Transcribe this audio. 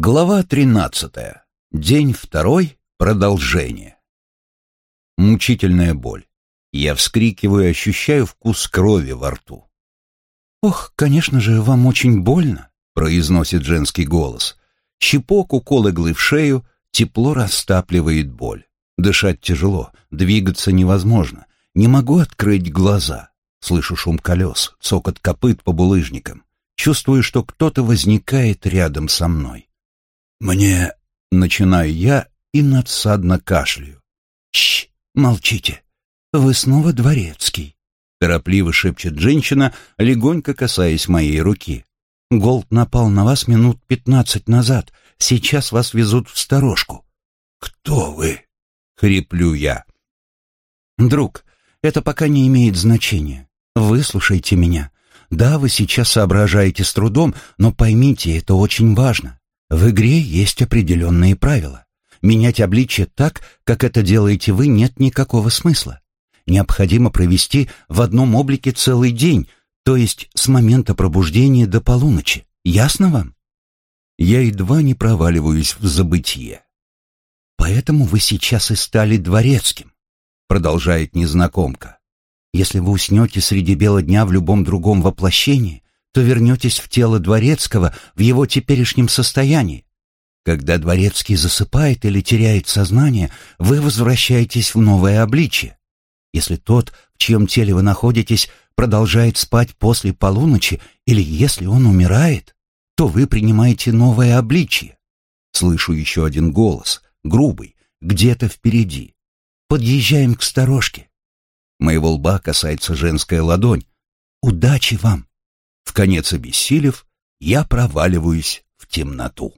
Глава тринадцатая. День второй. Продолжение. Мучительная боль. Я вскрикиваю и ощущаю вкус крови во рту. «Ох, конечно же, вам очень больно», — произносит женский голос. Щипок, укол иглы в шею, тепло растапливает боль. Дышать тяжело, двигаться невозможно. Не могу открыть глаза. Слышу шум колес, цокот копыт по булыжникам. Чувствую, что кто-то возникает рядом со мной. «Мне...» — начинаю я и надсадно кашляю. «Щ, молчите. Вы снова дворецкий», — торопливо шепчет женщина, легонько касаясь моей руки. «Голд напал на вас минут пятнадцать назад. Сейчас вас везут в сторожку». «Кто вы?» — хриплю я. «Друг, это пока не имеет значения. Выслушайте меня. Да, вы сейчас соображаете с трудом, но поймите, это очень важно. В игре есть определенные правила. Менять обличие так, как это делаете вы, нет никакого смысла. Необходимо провести в одном облике целый день, то есть с момента пробуждения до полуночи. Ясно вам? Я едва не проваливаюсь в забытье. Поэтому вы сейчас и стали дворецким, продолжает незнакомка. Если вы уснете среди бела дня в любом другом воплощении, то вернетесь в тело дворецкого в его теперешнем состоянии. Когда дворецкий засыпает или теряет сознание, вы возвращаетесь в новое обличие. Если тот, в чьем теле вы находитесь, продолжает спать после полуночи, или если он умирает, то вы принимаете новое обличие. Слышу еще один голос, грубый, где-то впереди. Подъезжаем к сторожке. Моего лба касается женская ладонь. Удачи вам! В конец обессилев, я проваливаюсь в темноту.